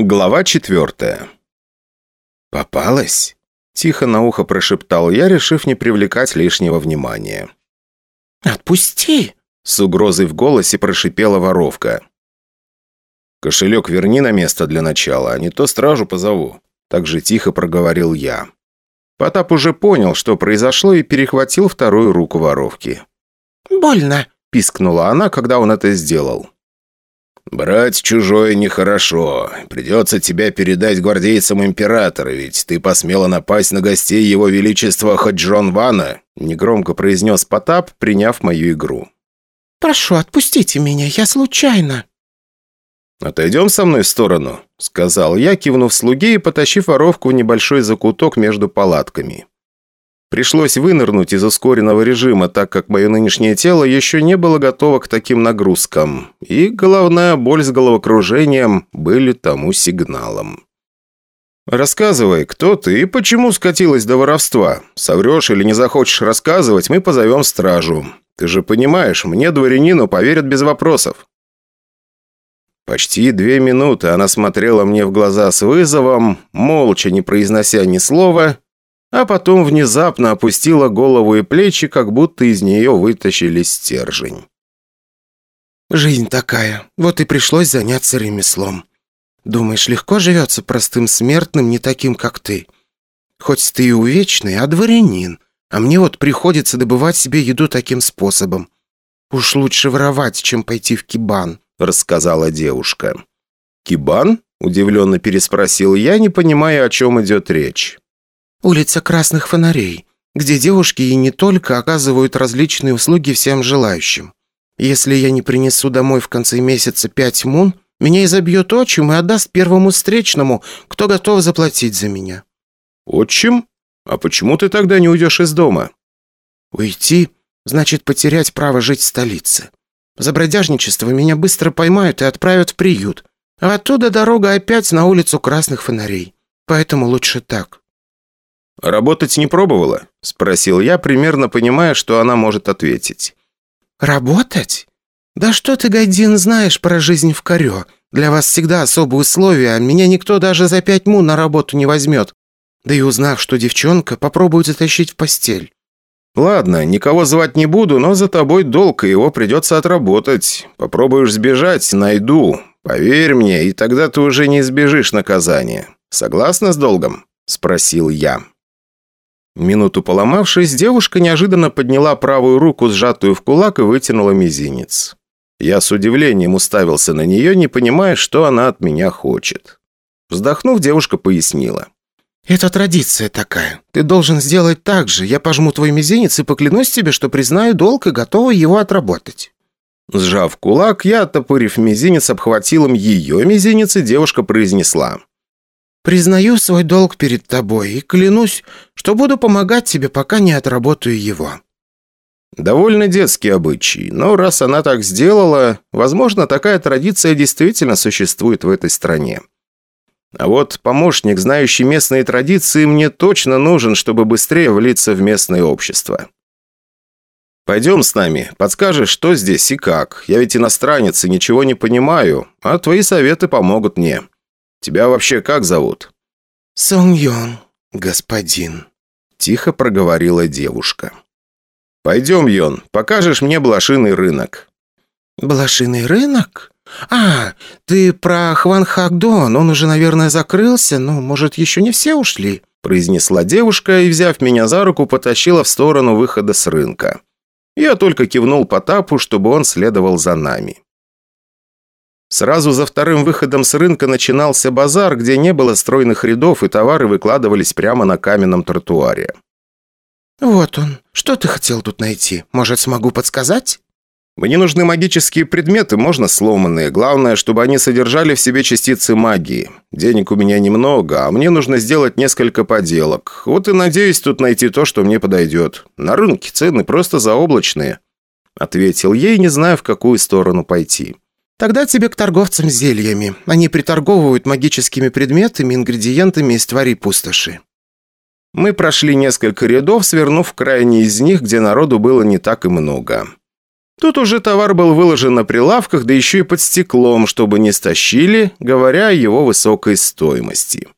Глава четвертая. «Попалась?» – тихо на ухо прошептал я, решив не привлекать лишнего внимания. «Отпусти!» – с угрозой в голосе прошипела воровка. «Кошелек верни на место для начала, а не то стражу позову», – так же тихо проговорил я. Потап уже понял, что произошло, и перехватил вторую руку воровки. «Больно!» – пискнула она, когда он это сделал. «Брать чужое нехорошо. Придется тебя передать гвардейцам императора, ведь ты посмела напасть на гостей его величества Хаджон Вана», негромко произнес Потап, приняв мою игру. «Прошу, отпустите меня, я случайно». «Отойдем со мной в сторону», — сказал я, кивнув слуге и потащив воровку в небольшой закуток между палатками. Пришлось вынырнуть из ускоренного режима, так как мое нынешнее тело еще не было готово к таким нагрузкам, и головная боль с головокружением были тому сигналом. «Рассказывай, кто ты и почему скатилась до воровства? Соврешь или не захочешь рассказывать, мы позовем стражу. Ты же понимаешь, мне, дворянину, поверят без вопросов». Почти две минуты она смотрела мне в глаза с вызовом, молча не произнося ни слова, а потом внезапно опустила голову и плечи, как будто из нее вытащили стержень. «Жизнь такая, вот и пришлось заняться ремеслом. Думаешь, легко живется простым смертным, не таким, как ты? Хоть ты и увечный, а дворянин, а мне вот приходится добывать себе еду таким способом. Уж лучше воровать, чем пойти в кибан», — рассказала девушка. «Кибан?» — удивленно переспросил я, не понимая, о чем идет речь. Улица Красных Фонарей, где девушки и не только оказывают различные услуги всем желающим. Если я не принесу домой в конце месяца пять мун, меня изобьет отчим и отдаст первому встречному, кто готов заплатить за меня». «Отчим? А почему ты тогда не уйдешь из дома?» «Уйти значит потерять право жить в столице. За бродяжничество меня быстро поймают и отправят в приют, а оттуда дорога опять на улицу Красных Фонарей. Поэтому лучше так». «Работать не пробовала?» – спросил я, примерно понимая, что она может ответить. «Работать? Да что ты, Гайдин, знаешь про жизнь в Корё? Для вас всегда особые условия, а меня никто даже за пять му на работу не возьмет. Да и узнав, что девчонка, попробует затащить в постель». «Ладно, никого звать не буду, но за тобой долг, и его придется отработать. Попробуешь сбежать, найду. Поверь мне, и тогда ты уже не избежишь наказания. Согласна с долгом?» – спросил я. Минуту поломавшись, девушка неожиданно подняла правую руку, сжатую в кулак, и вытянула мизинец. Я с удивлением уставился на нее, не понимая, что она от меня хочет. Вздохнув, девушка пояснила. «Это традиция такая. Ты должен сделать так же. Я пожму твой мизинец и поклянусь тебе, что признаю долг и готова его отработать». Сжав кулак, я, оттопырив мизинец, обхватил им ее мизинец, и девушка произнесла. Признаю свой долг перед тобой и клянусь, что буду помогать тебе, пока не отработаю его». Довольно детский обычай, но раз она так сделала, возможно, такая традиция действительно существует в этой стране. А вот помощник, знающий местные традиции, мне точно нужен, чтобы быстрее влиться в местное общество. «Пойдем с нами, подскажешь, что здесь и как. Я ведь иностранец и ничего не понимаю, а твои советы помогут мне». Тебя вообще как зовут?» «Сон Йон, господин», – тихо проговорила девушка. «Пойдем, Йон, покажешь мне блошиный рынок». «Блошиный рынок? А, ты про Хван Хагдон, он уже, наверное, закрылся, но, может, еще не все ушли?» произнесла девушка и, взяв меня за руку, потащила в сторону выхода с рынка. Я только кивнул Потапу, чтобы он следовал за нами. Сразу за вторым выходом с рынка начинался базар, где не было стройных рядов, и товары выкладывались прямо на каменном тротуаре. «Вот он. Что ты хотел тут найти? Может, смогу подсказать?» «Мне нужны магические предметы, можно сломанные. Главное, чтобы они содержали в себе частицы магии. Денег у меня немного, а мне нужно сделать несколько поделок. Вот и надеюсь тут найти то, что мне подойдет. На рынке цены просто заоблачные», — ответил ей, не зная, в какую сторону пойти. Тогда тебе к торговцам зельями. Они приторговывают магическими предметами, ингредиентами из тварей пустоши». Мы прошли несколько рядов, свернув крайний из них, где народу было не так и много. Тут уже товар был выложен на прилавках, да еще и под стеклом, чтобы не стащили, говоря о его высокой стоимости.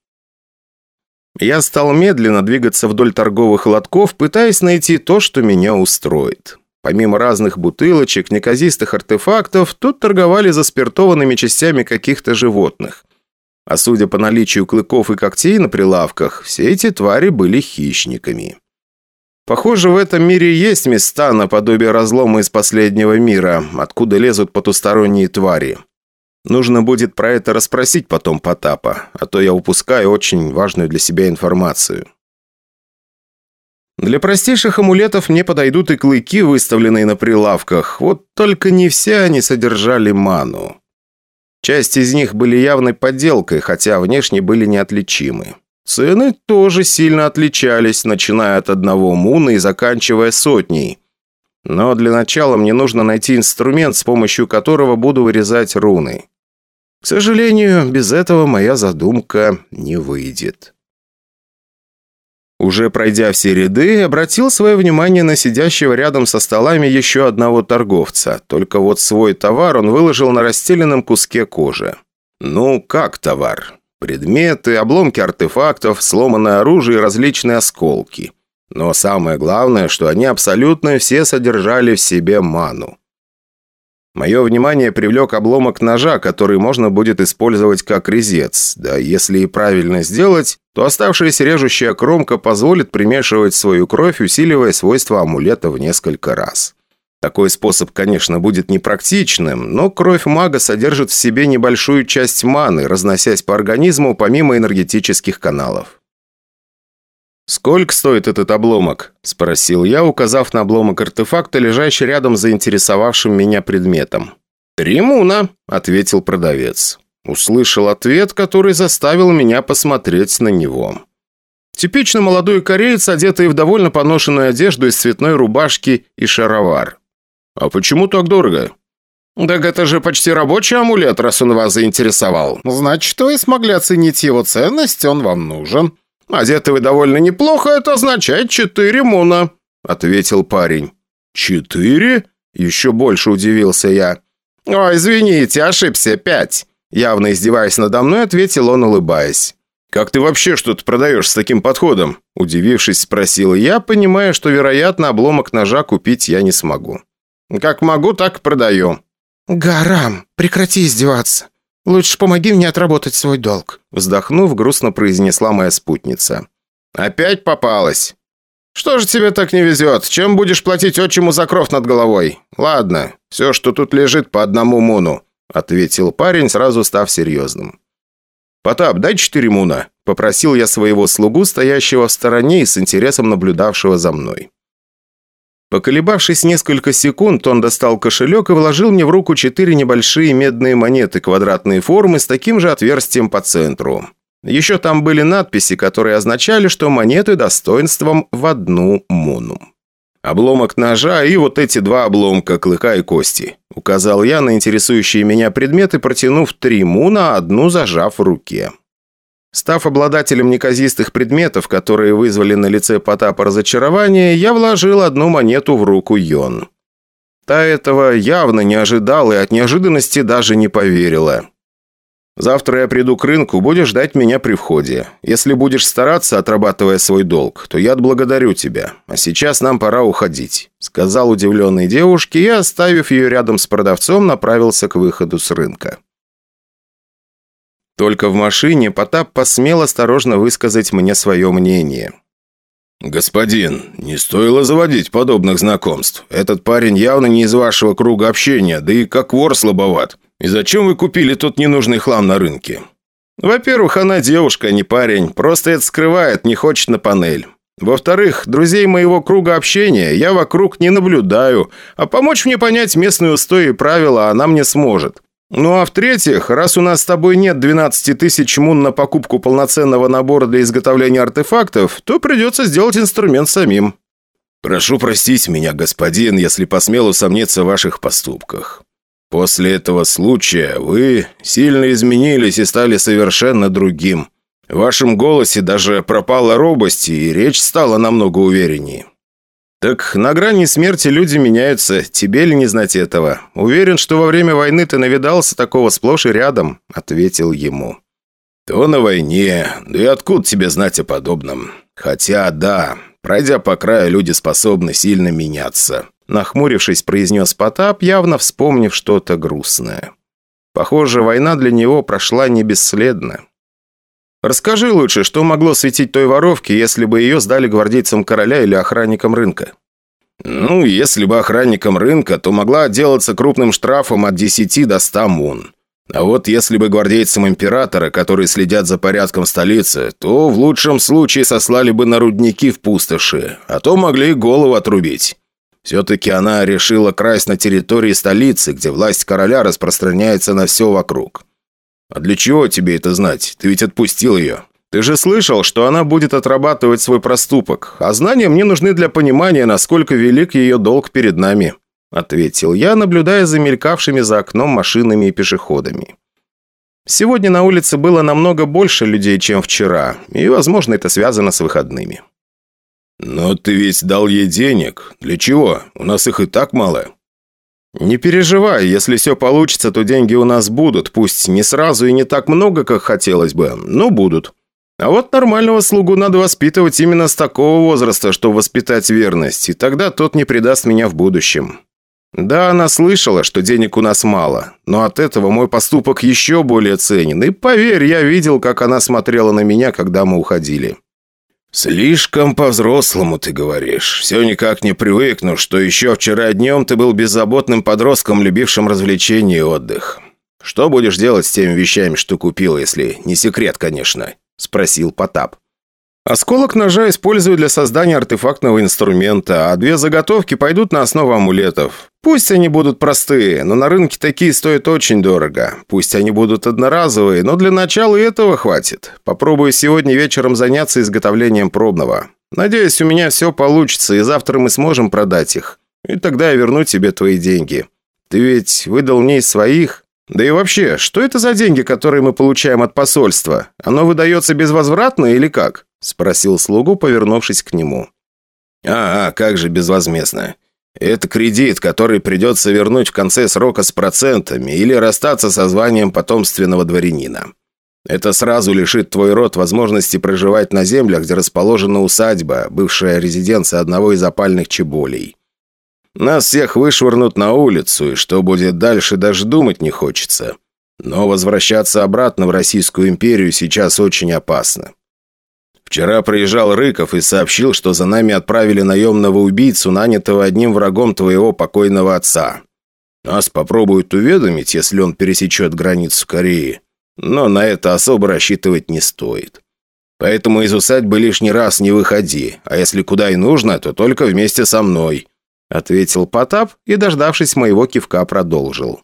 Я стал медленно двигаться вдоль торговых лотков, пытаясь найти то, что меня устроит. Помимо разных бутылочек, неказистых артефактов, тут торговали заспиртованными частями каких-то животных. А судя по наличию клыков и когтей на прилавках, все эти твари были хищниками. Похоже, в этом мире есть места наподобие разлома из последнего мира, откуда лезут потусторонние твари. Нужно будет про это расспросить потом Потапа, а то я упускаю очень важную для себя информацию. Для простейших амулетов мне подойдут и клыки, выставленные на прилавках, вот только не все они содержали ману. Часть из них были явной подделкой, хотя внешне были неотличимы. Цены тоже сильно отличались, начиная от одного муна и заканчивая сотней. Но для начала мне нужно найти инструмент, с помощью которого буду вырезать руны. К сожалению, без этого моя задумка не выйдет. Уже пройдя все ряды, обратил свое внимание на сидящего рядом со столами еще одного торговца. Только вот свой товар он выложил на расстеленном куске кожи. Ну, как товар? Предметы, обломки артефактов, сломанное оружие и различные осколки. Но самое главное, что они абсолютно все содержали в себе ману. Мое внимание привлек обломок ножа, который можно будет использовать как резец. Да если и правильно сделать, то оставшаяся режущая кромка позволит примешивать свою кровь, усиливая свойства амулета в несколько раз. Такой способ, конечно, будет непрактичным, но кровь мага содержит в себе небольшую часть маны, разносясь по организму помимо энергетических каналов. «Сколько стоит этот обломок?» – спросил я, указав на обломок артефакта, лежащий рядом с заинтересовавшим меня предметом. «Три муна», – ответил продавец. Услышал ответ, который заставил меня посмотреть на него. Типично молодой кореец, одетый в довольно поношенную одежду из цветной рубашки и шаровар. «А почему так дорого?» «Так это же почти рабочий амулет, раз он вас заинтересовал. Значит, вы смогли оценить его ценность, он вам нужен. «Одеты вы довольно неплохо, это означает четыре муна», — ответил парень. «Четыре?» — еще больше удивился я. «Ой, извините, ошибся, пять», — явно издеваясь надо мной, ответил он, улыбаясь. «Как ты вообще что-то продаешь с таким подходом?» Удивившись, спросил я, понимая, что, вероятно, обломок ножа купить я не смогу. «Как могу, так и продаю». «Гарам, прекрати издеваться. «Лучше помоги мне отработать свой долг», вздохнув, грустно произнесла моя спутница. «Опять попалась? Что же тебе так не везет? Чем будешь платить отчиму за кров над головой? Ладно, все, что тут лежит, по одному муну», ответил парень, сразу став серьезным. «Потап, дай четыре муна», попросил я своего слугу, стоящего в стороне и с интересом наблюдавшего за мной. Поколебавшись несколько секунд, он достал кошелек и вложил мне в руку четыре небольшие медные монеты квадратной формы с таким же отверстием по центру. Еще там были надписи, которые означали, что монеты достоинством в одну муну. «Обломок ножа и вот эти два обломка, клыка и кости», указал я на интересующие меня предметы, протянув три муна, одну зажав в руке. Став обладателем неказистых предметов, которые вызвали на лице Потапа разочарование, я вложил одну монету в руку Йон. Та этого явно не ожидала и от неожиданности даже не поверила. «Завтра я приду к рынку, будешь ждать меня при входе. Если будешь стараться, отрабатывая свой долг, то я отблагодарю тебя. А сейчас нам пора уходить», сказал удивленной девушке и, оставив ее рядом с продавцом, направился к выходу с рынка. Только в машине Потап посмел осторожно высказать мне свое мнение. «Господин, не стоило заводить подобных знакомств. Этот парень явно не из вашего круга общения, да и как вор слабоват. И зачем вы купили тот ненужный хлам на рынке?» «Во-первых, она девушка, а не парень. Просто это скрывает, не хочет на панель. Во-вторых, друзей моего круга общения я вокруг не наблюдаю, а помочь мне понять местные устои и правила она мне сможет. Ну а в-третьих, раз у нас с тобой нет 12 тысяч мун на покупку полноценного набора для изготовления артефактов, то придется сделать инструмент самим. Прошу простить меня, господин, если посмел усомниться в ваших поступках. После этого случая вы сильно изменились и стали совершенно другим. В вашем голосе даже пропала робость, и речь стала намного увереннее. «Так на грани смерти люди меняются, тебе ли не знать этого? Уверен, что во время войны ты навидался такого сплошь и рядом», — ответил ему. «То на войне, да и откуда тебе знать о подобном? Хотя, да, пройдя по краю, люди способны сильно меняться», — нахмурившись, произнес Потап, явно вспомнив что-то грустное. Похоже, война для него прошла не бесследно. Расскажи лучше, что могло светить той воровке, если бы ее сдали гвардейцам короля или охранникам рынка? Ну, если бы охранникам рынка, то могла отделаться крупным штрафом от 10 до 100 мун. А вот если бы гвардейцам императора, которые следят за порядком столицы, то в лучшем случае сослали бы на рудники в пустоши, а то могли и голову отрубить. Все-таки она решила красть на территории столицы, где власть короля распространяется на все вокруг. «А для чего тебе это знать? Ты ведь отпустил ее. Ты же слышал, что она будет отрабатывать свой проступок, а знания мне нужны для понимания, насколько велик ее долг перед нами», ответил я, наблюдая за мелькавшими за окном машинами и пешеходами. Сегодня на улице было намного больше людей, чем вчера, и, возможно, это связано с выходными. «Но ты ведь дал ей денег. Для чего? У нас их и так мало». «Не переживай, если все получится, то деньги у нас будут, пусть не сразу и не так много, как хотелось бы, но будут. А вот нормального слугу надо воспитывать именно с такого возраста, чтобы воспитать верность, и тогда тот не предаст меня в будущем». Да, она слышала, что денег у нас мало, но от этого мой поступок еще более ценен, и поверь, я видел, как она смотрела на меня, когда мы уходили. «Слишком по-взрослому ты говоришь. Все никак не привыкну, что еще вчера днем ты был беззаботным подростком, любившим развлечения и отдых. Что будешь делать с теми вещами, что купил, если не секрет, конечно?» – спросил Потап. Осколок ножа использую для создания артефактного инструмента, а две заготовки пойдут на основу амулетов. Пусть они будут простые, но на рынке такие стоят очень дорого. Пусть они будут одноразовые, но для начала и этого хватит. Попробую сегодня вечером заняться изготовлением пробного. Надеюсь, у меня все получится, и завтра мы сможем продать их. И тогда я верну тебе твои деньги. Ты ведь выдал мне из своих. Да и вообще, что это за деньги, которые мы получаем от посольства? Оно выдается безвозвратно или как?» – спросил слугу, повернувшись к нему. «А, а, как же безвозмездно. Это кредит, который придется вернуть в конце срока с процентами или расстаться со званием потомственного дворянина. Это сразу лишит твой род возможности проживать на землях, где расположена усадьба, бывшая резиденция одного из опальных чеболей. Нас всех вышвырнут на улицу, и что будет дальше, даже думать не хочется. Но возвращаться обратно в Российскую империю сейчас очень опасно. Вчера приезжал Рыков и сообщил, что за нами отправили наемного убийцу, нанятого одним врагом твоего покойного отца. Нас попробуют уведомить, если он пересечет границу Кореи, но на это особо рассчитывать не стоит. Поэтому из усадьбы лишний раз не выходи, а если куда и нужно, то только вместе со мной ответил Потап и, дождавшись моего кивка, продолжил.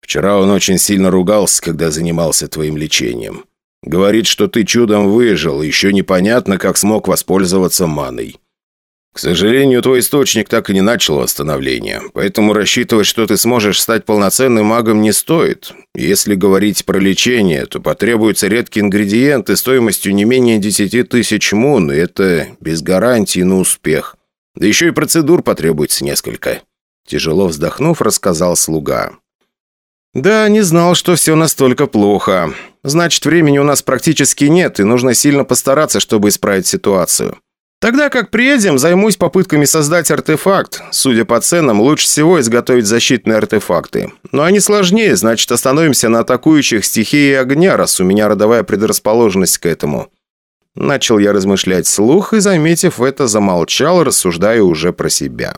«Вчера он очень сильно ругался, когда занимался твоим лечением. Говорит, что ты чудом выжил, еще непонятно, как смог воспользоваться маной. К сожалению, твой источник так и не начал восстановление, поэтому рассчитывать, что ты сможешь стать полноценным магом, не стоит. Если говорить про лечение, то потребуются редкие ингредиенты стоимостью не менее 10 тысяч мун, и это без гарантии на успех». Да еще и процедур потребуется несколько». Тяжело вздохнув, рассказал слуга. «Да, не знал, что все настолько плохо. Значит, времени у нас практически нет, и нужно сильно постараться, чтобы исправить ситуацию. Тогда как приедем, займусь попытками создать артефакт. Судя по ценам, лучше всего изготовить защитные артефакты. Но они сложнее, значит, остановимся на атакующих стихии огня, раз у меня родовая предрасположенность к этому. Начал я размышлять слух и, заметив это, замолчал, рассуждая уже про себя.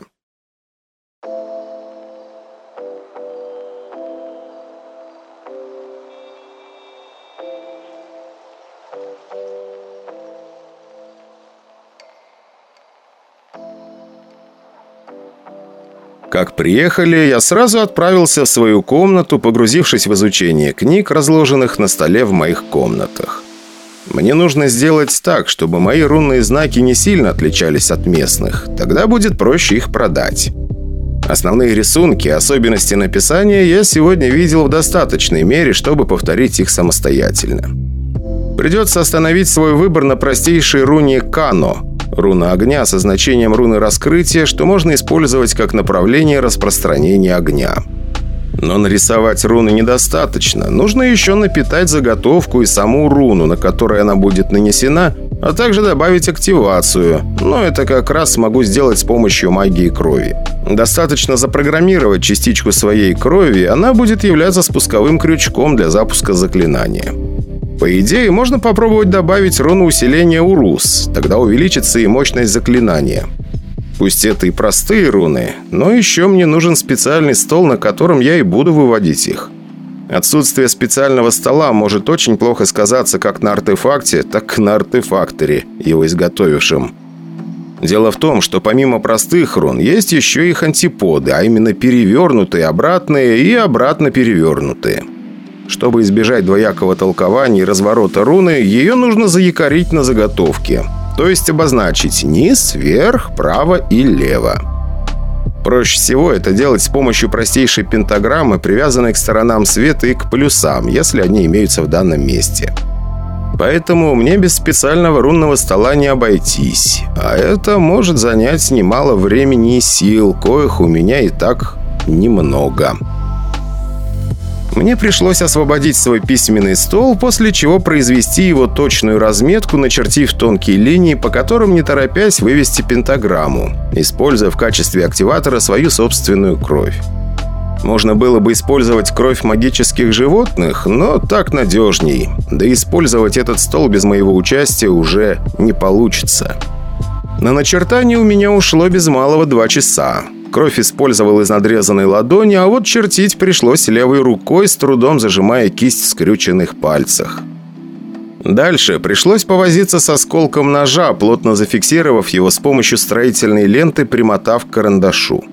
Как приехали, я сразу отправился в свою комнату, погрузившись в изучение книг, разложенных на столе в моих комнатах. Мне нужно сделать так, чтобы мои рунные знаки не сильно отличались от местных. Тогда будет проще их продать. Основные рисунки, особенности написания я сегодня видел в достаточной мере, чтобы повторить их самостоятельно. Придется остановить свой выбор на простейшей руне Кано. Руна огня со значением руны раскрытия, что можно использовать как направление распространения огня. Но нарисовать руны недостаточно. Нужно еще напитать заготовку и саму руну, на которой она будет нанесена, а также добавить активацию. Но это как раз смогу сделать с помощью магии крови. Достаточно запрограммировать частичку своей крови, она будет являться спусковым крючком для запуска заклинания. По идее, можно попробовать добавить руну усиления Урус, тогда увеличится и мощность заклинания. Пусть это и простые руны, но еще мне нужен специальный стол, на котором я и буду выводить их. Отсутствие специального стола может очень плохо сказаться как на артефакте, так и на артефакторе, его изготовившем. Дело в том, что помимо простых рун, есть еще их антиподы, а именно перевернутые, обратные и обратно перевернутые. Чтобы избежать двоякого толкования и разворота руны, ее нужно заякорить на заготовке – то есть обозначить низ, вверх, право и лево. Проще всего это делать с помощью простейшей пентаграммы, привязанной к сторонам света и к плюсам, если они имеются в данном месте. Поэтому мне без специального рунного стола не обойтись. А это может занять немало времени и сил, коих у меня и так немного. Мне пришлось освободить свой письменный стол, после чего произвести его точную разметку, начертив тонкие линии, по которым, не торопясь, вывести пентаграмму, используя в качестве активатора свою собственную кровь. Можно было бы использовать кровь магических животных, но так надежней. Да использовать этот стол без моего участия уже не получится. На начертание у меня ушло без малого два часа. Кровь использовал из надрезанной ладони, а вот чертить пришлось левой рукой, с трудом зажимая кисть в скрюченных пальцах. Дальше пришлось повозиться с осколком ножа, плотно зафиксировав его с помощью строительной ленты, примотав к карандашу.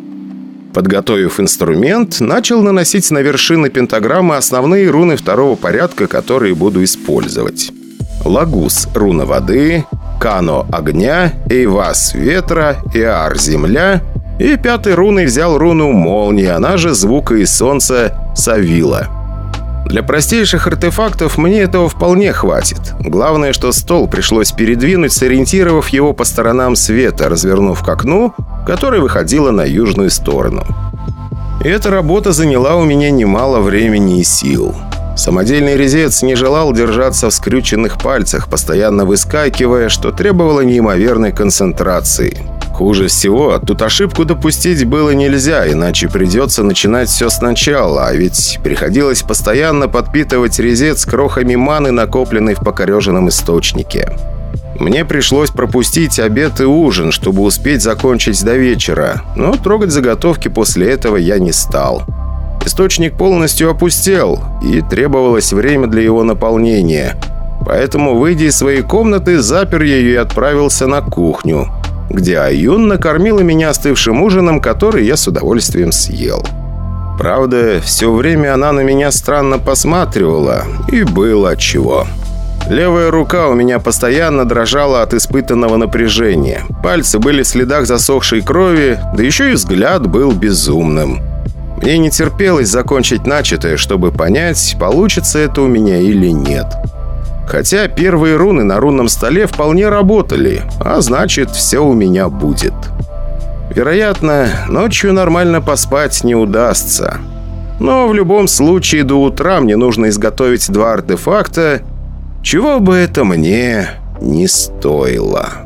Подготовив инструмент, начал наносить на вершины пентаграммы основные руны второго порядка, которые буду использовать. Лагус – руна воды, Кано – огня, Эйвас – ветра, Иар – земля – и пятой руной взял руну молнии, она же звука из солнца Савила. Для простейших артефактов мне этого вполне хватит. Главное, что стол пришлось передвинуть, сориентировав его по сторонам света, развернув к окну, которое выходило на южную сторону. И эта работа заняла у меня немало времени и сил. Самодельный резец не желал держаться в скрюченных пальцах, постоянно выскакивая, что требовало неимоверной концентрации. Хуже всего, тут ошибку допустить было нельзя, иначе придется начинать все сначала, а ведь приходилось постоянно подпитывать резец крохами маны, накопленной в покореженном источнике. Мне пришлось пропустить обед и ужин, чтобы успеть закончить до вечера, но трогать заготовки после этого я не стал. Источник полностью опустел, и требовалось время для его наполнения. Поэтому, выйдя из своей комнаты, запер ее и отправился на кухню – где Аюн накормила меня остывшим ужином, который я с удовольствием съел. Правда, все время она на меня странно посматривала, и было чего. Левая рука у меня постоянно дрожала от испытанного напряжения. Пальцы были в следах засохшей крови, да еще и взгляд был безумным. Мне не терпелось закончить начатое, чтобы понять, получится это у меня или нет. Хотя первые руны на рунном столе вполне работали, а значит, все у меня будет. Вероятно, ночью нормально поспать не удастся. Но в любом случае до утра мне нужно изготовить два артефакта, чего бы это мне не стоило».